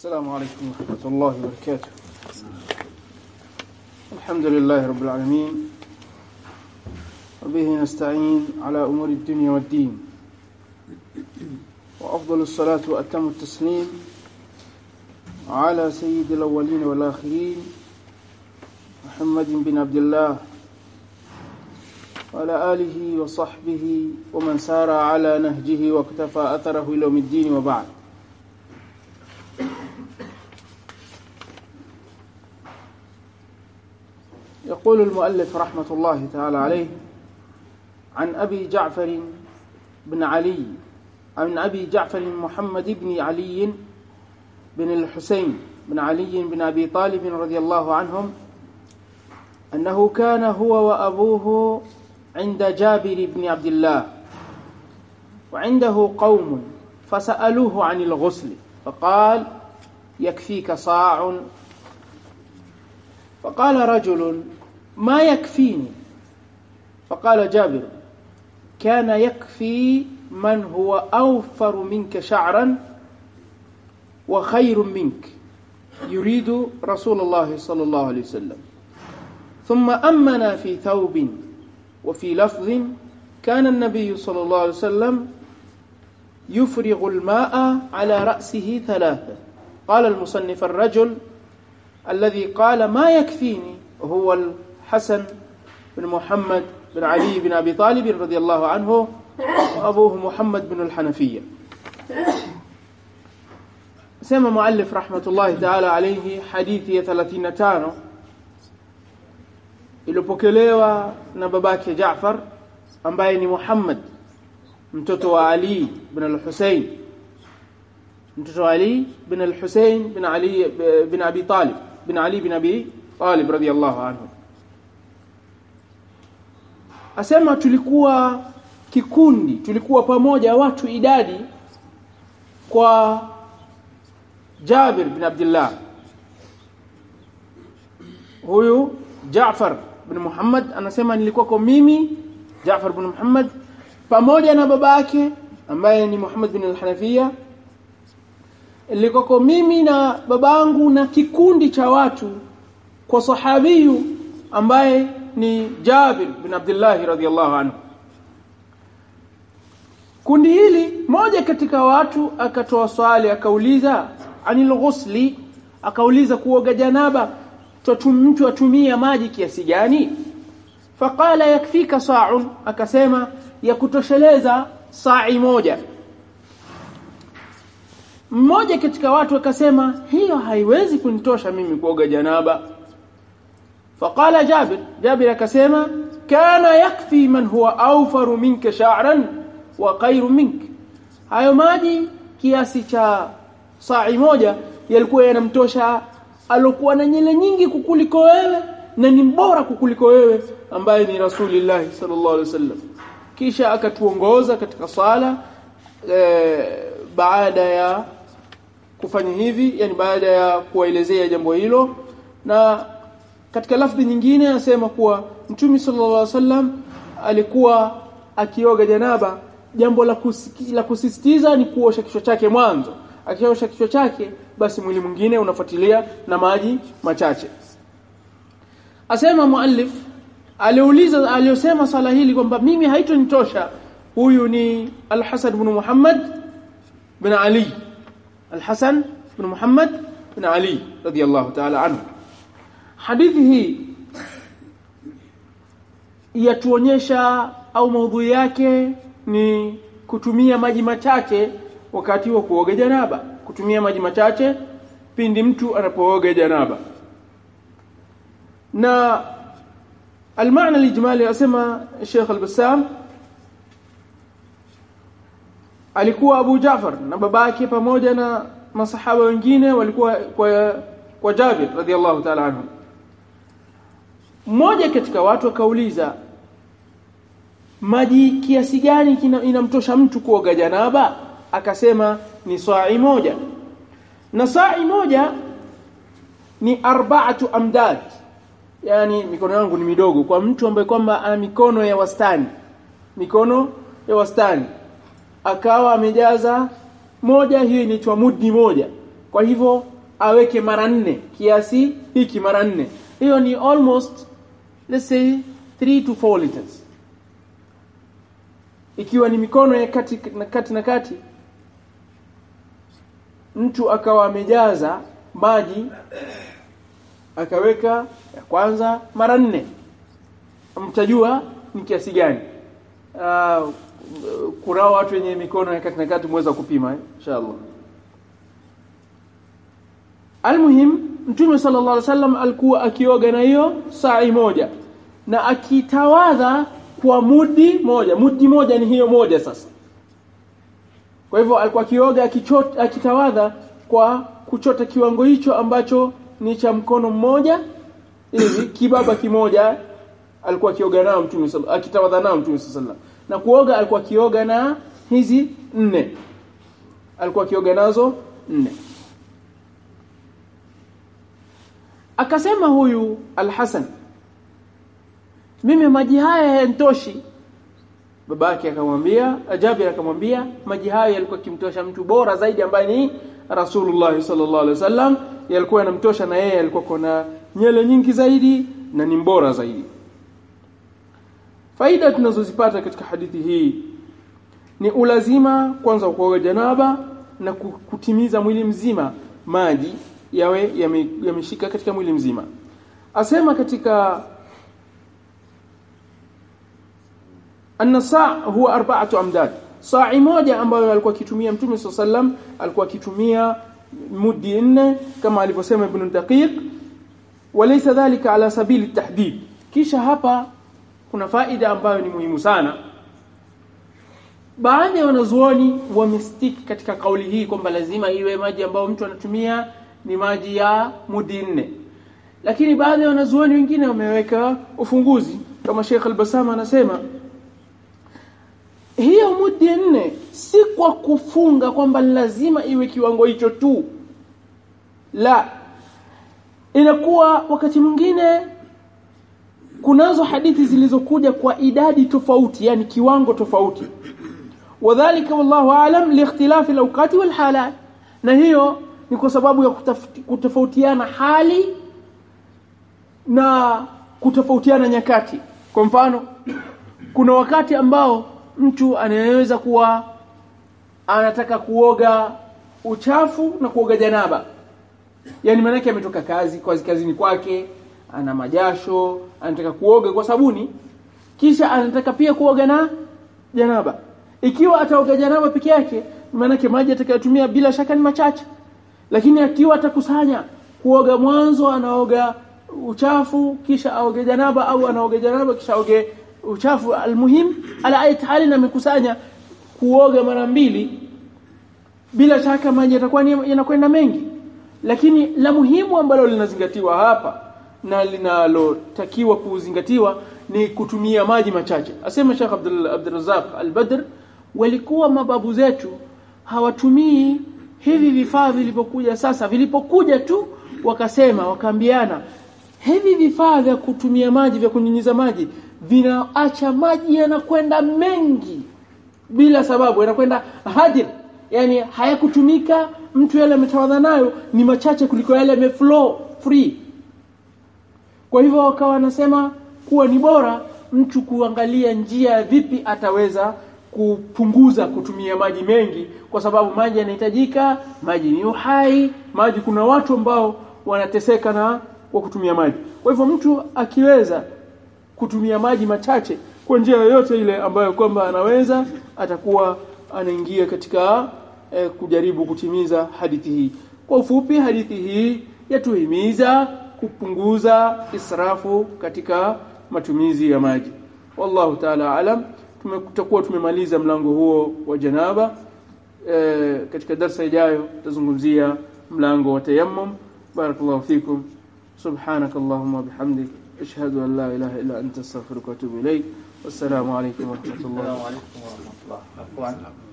السلام عليكم ورحمة الله وبركاته. الحمد لله رب العالمين. وبه نستعين على أمور الدنيا والدين. وأفضل الصلاة وأتم التسليم على سيد الأولين والآخرين محمد بن عبد الله وعلى آله وصحبه ومن سار على نهجه واكتفى أثره إلى يوم الدين وبعد. يقول المؤلف رحمة الله تعالى عليه عن أبي جعفر بن علي عن أبي جعفر محمد بن علي بن الحسين بن علي بن أبي طالب رضي الله عنهم أنه كان هو وأبوه عند جابر بن عبد الله وعنده قوم فسألوه عن الغسل فقال يكفيك صاع. فقال رجل ما يكفيني؟ فقال جابر كان يكفي من هو أوفر منك شعرا وخير منك يريد رسول الله صلى الله عليه وسلم. ثم أمنا في ثوب وفي لفظ كان النبي صلى الله عليه وسلم يفرغ الماء على رأسه ثلاثة. قال المصنف الرجل الذي قال ما يكفيني؟ هو حسن بن محمد بن علي بن أبي طالب رضي الله عنه وأبوه محمد بن الحنفية. سمى مؤلف رحمة الله تعالى عليه حديثي ثلاثين تانو إلو بكليوا نباباك جعفر أمبايني محمد متوتو علي بن الحسين متوتو علي بن الحسين بن علي بن أبي طالب بن علي بن أبي طالب رضي الله عنه asema tulikuwa kikundi tulikuwa pamoja watu idadi kwa Jabir bin Abdullah huyu Jaafar bin Muhammad anasema nilikuwa kwa mimi Jaafar bin Muhammad pamoja na babake ambaye ni Muhammad bin al-Hanafiya nilikuwa mimi na babangu na kikundi cha watu kwa sahabiyu ambaye ni Jabir bin Abdullah radhiyallahu anhu. Kundi hili moja katika watu akatoa swali akauliza anil ghusli akauliza kuoga janaba mtu atumia maji kiasi gani? Faqala yakfika sa'un akasema ya kutosheleza sa'i moja. Mmoja katika watu akasema hiyo haiwezi kunitosha mimi kuoga janaba faqala jabir jabir akasema kana yakfi man huwa awfaru minka sha'ran wa khairu mink hayo maji kiasi cha sa'i moja yalikuwa yanamtosha alokuwa na nyele nyingi kukuliko wewe na ni mbora kukuliko wewe ambaye ni Rasulullah sallallahu alaihi wasallam kisha akatuongoza katika sala e, baada ya kufanya hivi yani baada ya kuwaelezea jambo hilo na katika lafdhi nyingine anasema kuwa mtume sallallahu alaihi wasallam alikuwa akioga janaba. Jambo la, kusiki, la kusisitiza ni kuosha kichwa chake mwanzo. Akiosha kichwa chake basi mwili mwingine unafuatilia na maji machache. Asema muallif aliuliza aliyosema sala hili kwamba mimi haitonitosha huyu ni al-Hasan ibn Muhammad bin Ali. al-Hasan ibn Muhammad bin Ali radiyallahu ta'ala anhu hadithi hii yatuonyesha au maudhui yake ni kutumia maji machache wakati wa kuoga janaba kutumia maji machache pindi mtu anapooga janaba na المعنى الاجمالي asema Sheikh Al-Bassam alikuwa Abu Ja'far na babake pamoja na masahaba wengine walikuwa kwa kwa Jabir radhiallahu ta'ala anhu mmoja katika watu akauliza maji kiasi gani inamtosha mtu kuoga janaba? Akasema ni sa'i moja. Na sa'i moja ni arba'atu amdad yani mikono yangu ni midogo kwa mtu ambaye kwamba ana mikono ya wastani mikono ya wastani. Akawa amejaza moja hiyo inaitwa mudi moja kwa hivyo aweke mara nne kiasi hiki mara nne. Hiyo ni almost let's say 3 to 4 liters. Ikiwa ni mikono ya kati na kati na kati mtu akawa amejaza maji akaweka ya kwanza mara nne. Mtajua ni kiasi gani. Uh, kurao watu wenye mikono ya kati na kati mweza kupima eh? Almuhim mtume sallallahu alaihi wasallam alikuwa akioga na hiyo saa moja. Na akitawadha kwa mudi moja. Mudi moja ni hiyo moja sasa. Kwa hivyo alikuwa akioga akichota akitawadha kwa kuchota kiwango hicho ambacho ni cha mkono mmoja hivi kibaba kimoja alikuwa akioga nao mtume sallallahu akitawadha nao mtume sallallahu na kuoga alikuwa akioga na hizi nne. Alikuwa akioga nazo nne akasema huyu Al-Hasan mimi maji haya hayantoshi babake akamwambia Jabir akamwambia maji haya yalikuwa kimtosha mtu bora zaidi ambaye ni Rasulullah sallallahu alaihi wasallam. Yalikuwa yanamtosha na yeye alikuwa kona nyele nyingi zaidi na ni mbora zaidi. Faida tunazozipata katika hadithi hii ni ulazima kwanza kwa janaba na kutimiza mwili mzima maji yawe yameshika yame katika mwili mzima. Asema katika anasa saa huwa arba'atu amdad. Sa'i moja ambayo alikuwa akitumia mtume sallam alikuwa akitumia mudi nne kama alivyosema ibn daqiq walaysa dhalika ala sabili tahdid. Kisha hapa kuna faida ambayo ni muhimu sana. Baadhi ya wanazuoni wamestiki katika kauli hii kwamba lazima iwe maji ambayo mtu anatumia ni maji ya mudi nne. Lakini baadhi ya wanazuoni wengine wameweka ufunguzi kama Sheikh Al-Basama anasema. Hiyo mudi nne si kwa kufunga kwamba lazima iwe kiwango hicho tu. La inakuwa wakati mwingine kunazo hadithi zilizokuja kwa idadi tofauti yani kiwango tofauti. Wadhālika wallahu alam liikhtilafi alawqati walhalat na hiyo ni kwa sababu ya kutofautiana hali na kutofautiana nyakati. Kwa mfano kuna wakati ambao mtu anaweza kuwa anataka kuoga uchafu na kuoga janaba. Yani maana ametoka kazi kwa kazini kwake ana majasho anataka kuoga kwa sabuni kisha anataka pia kuoga na janaba. Ikiwa ataoga janaba peke yake maana yake maji atakayotumia bila shaka ni machache lakini akiwa atakusanya kuoga mwanzo anaoga uchafu kisha aoge janaba au anaoga janaba kisha aoge uchafu. Almuhim ala ayat hali na mikusanya kuoga mara mbili bila shaka maji yatakuwa yanakwenda mengi. Lakini la muhimu ambalo linazingatiwa hapa na linalotakiwa kuzingatiwa ni kutumia maji machache. Asema Sheikh Abdul Abdurrazzaq Al-Badr walikuwa mababu zetu hawatumii hivi vifaa vilipokuja sasa vilipokuja tu wakasema wakaambiana hivi vifaa vya kutumia maji vya kunyunyiza maji vinaacha maji yanakwenda mengi bila sababu yanakwenda hadir. Yani hayakutumika mtu yale ametawadha nayo ni machache kuliko yale yameflow free. Kwa hivyo wakawa wanasema kuwa ni bora mtu kuangalia njia vipi ataweza kupunguza kutumia maji mengi kwa sababu maji yanahitajika maji ni uhai maji kuna watu ambao wanateseka na kwa kutumia maji. Kwa hivyo mtu akiweza kutumia maji machache kwa njia yoyote ile ambayo kwamba anaweza atakuwa anaingia katika eh, kujaribu kutimiza hadithi hii. Kwa ufupi hadithi hii yatuhimiza kupunguza israfu katika matumizi ya maji. Wallahu ta'ala alam tutakuwa tumemaliza mlango huo wa janaba e, katika darsa ijayo tutazungumzia mlango wa tayammum barakallahu fikum subhanak allahumma bihamdik ashhadu an la ilaha illa anta astaghfiruka wa atubu ilayk wassalamu alaykum wa rahmatullahi wa barakatuh